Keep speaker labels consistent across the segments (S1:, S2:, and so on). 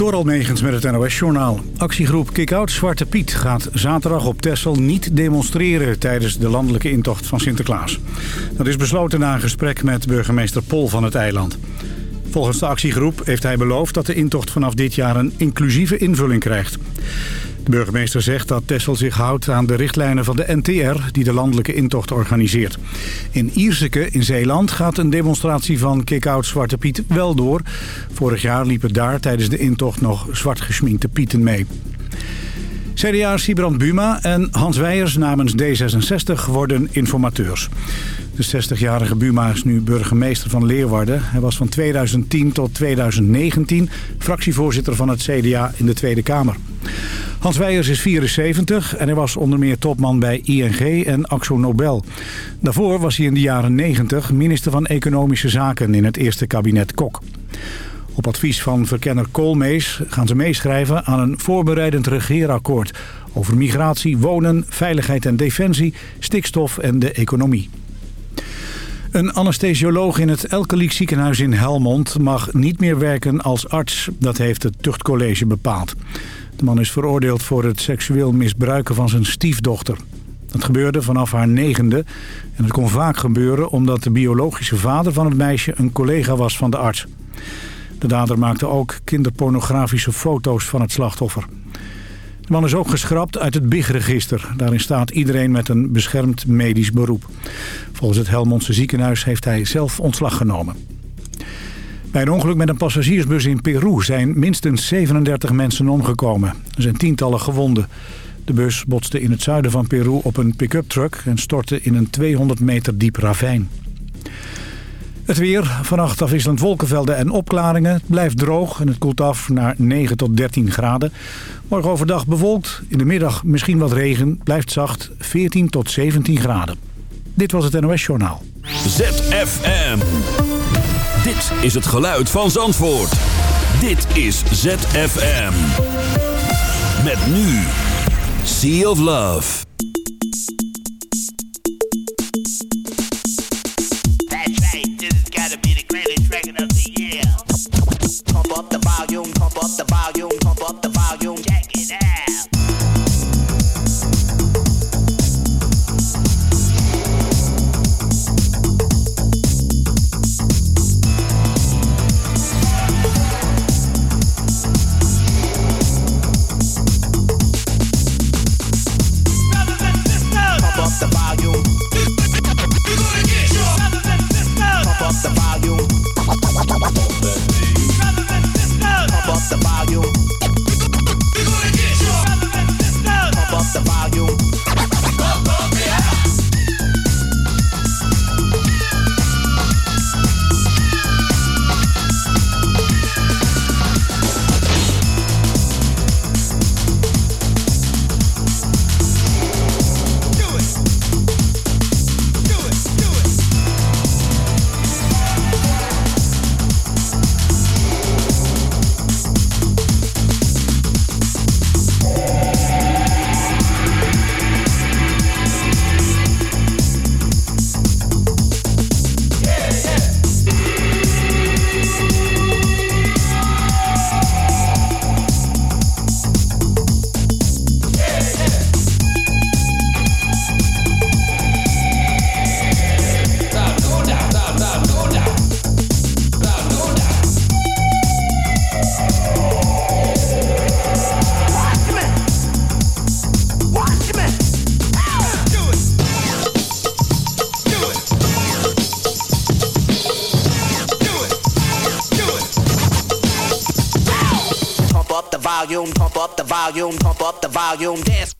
S1: Door Almegens met het NOS-journaal. Actiegroep Kick-Out Zwarte Piet gaat zaterdag op Texel niet demonstreren... tijdens de landelijke intocht van Sinterklaas. Dat is besloten na een gesprek met burgemeester Pol van het eiland. Volgens de actiegroep heeft hij beloofd dat de intocht vanaf dit jaar een inclusieve invulling krijgt. De burgemeester zegt dat Tessel zich houdt aan de richtlijnen van de NTR... die de landelijke intocht organiseert. In Ierseke in Zeeland gaat een demonstratie van Kick-Out Zwarte Piet wel door. Vorig jaar liepen daar tijdens de intocht nog zwart geschminkte pieten mee. CDA Sibrand Buma en Hans Weijers namens D66 worden informateurs. De 60-jarige Buma is nu burgemeester van Leeuwarden. Hij was van 2010 tot 2019 fractievoorzitter van het CDA in de Tweede Kamer. Hans Weijers is 74 en hij was onder meer topman bij ING en Axo Nobel. Daarvoor was hij in de jaren 90 minister van Economische Zaken in het eerste kabinet Kok. Op advies van verkenner Koolmees gaan ze meeschrijven aan een voorbereidend regeerakkoord... over migratie, wonen, veiligheid en defensie, stikstof en de economie. Een anesthesioloog in het Elkeliek ziekenhuis in Helmond mag niet meer werken als arts. Dat heeft het tuchtcollege bepaald. De man is veroordeeld voor het seksueel misbruiken van zijn stiefdochter. Dat gebeurde vanaf haar negende en het kon vaak gebeuren omdat de biologische vader van het meisje een collega was van de arts. De dader maakte ook kinderpornografische foto's van het slachtoffer. De man is ook geschrapt uit het BIG-register. Daarin staat iedereen met een beschermd medisch beroep. Volgens het Helmondse ziekenhuis heeft hij zelf ontslag genomen. Bij een ongeluk met een passagiersbus in Peru zijn minstens 37 mensen omgekomen. Er zijn tientallen gewonden. De bus botste in het zuiden van Peru op een pick-up truck en stortte in een 200 meter diep ravijn. Het weer, vannacht afwisselend wolkenvelden en opklaringen. Het blijft droog en het koelt af naar 9 tot 13 graden. Morgen overdag bewolkt, in de middag misschien wat regen. Blijft zacht, 14 tot 17 graden. Dit was het NOS Journaal.
S2: ZFM. Dit is het geluid van Zandvoort. Dit is ZFM. Met nu. Sea of Love.
S3: Volume, dance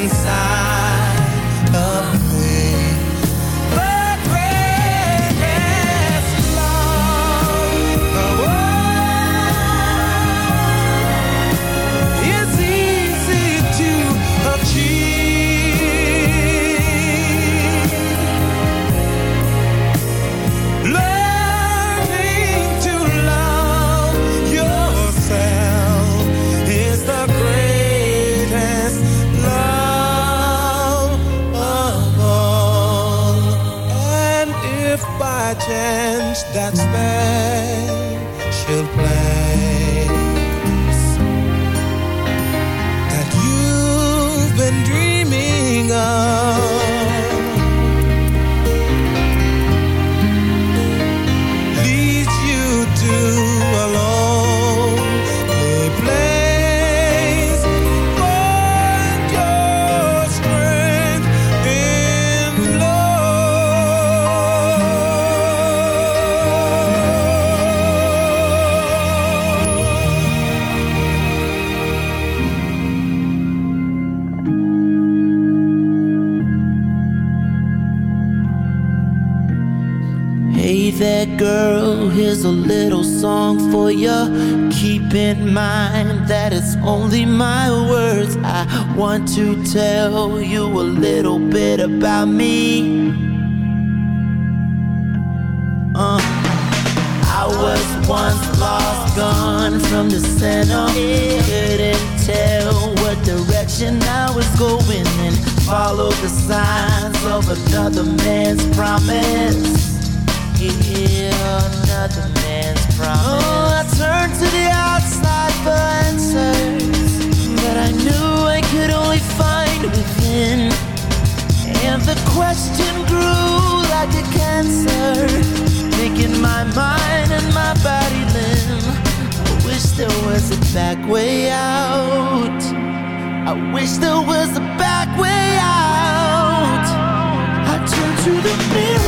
S4: inside.
S5: tell you a little bit about me. Uh. I was once lost, gone from the center. Couldn't tell what direction I was going and followed the signs of another man's promise. Yeah, another man's promise. Oh, I turned to the outside find within. And the question grew like a cancer, taking my mind and my body limb. I wish there was a back way out. I wish there was a back way out. I turned to the mirror.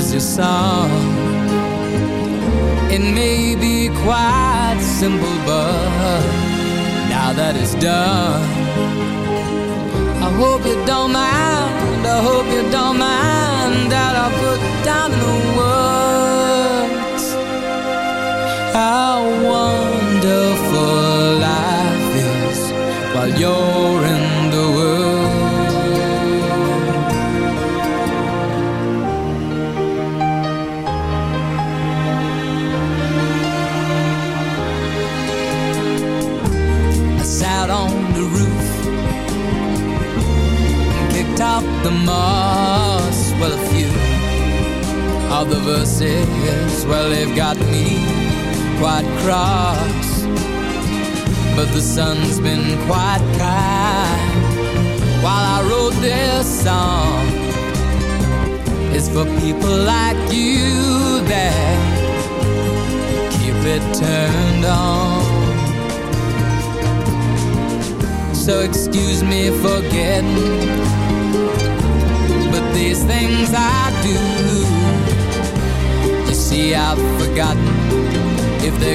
S4: is
S6: your
S7: song. It may be quite simple, but now that it's done, I hope you don't mind. I hope you don't mind that I put down the words. I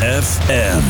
S6: ZFM.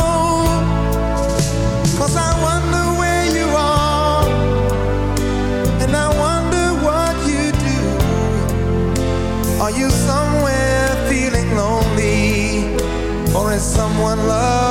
S4: Someone loving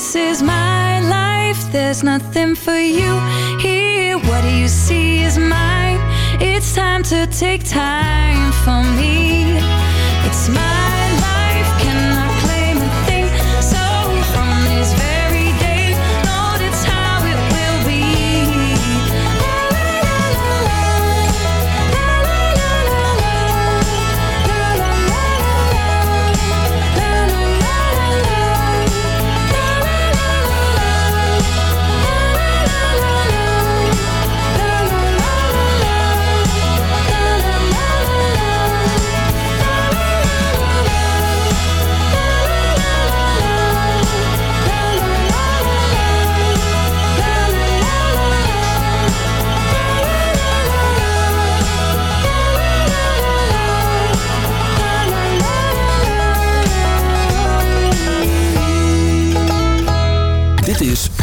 S6: This is my life, there's nothing for you here. What do you see is mine? It's time to take time for me. It's my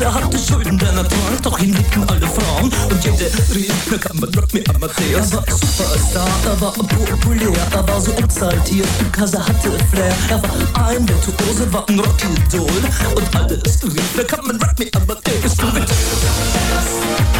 S8: Er hatte Schulden, der Natur, doch ihn liebten alle Frauen. Und jede rief, kann man Rock Me Amadeus. Er war Superstar, er war populär, er war so exaltiert, er hatte Flair. Er war ein Virtuose, war ein Rockidol und alles rief, kann man Rock Me Amadeus. Du mit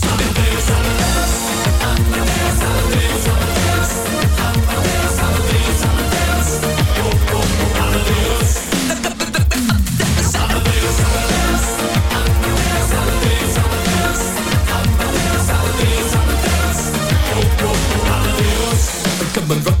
S8: Come on, rock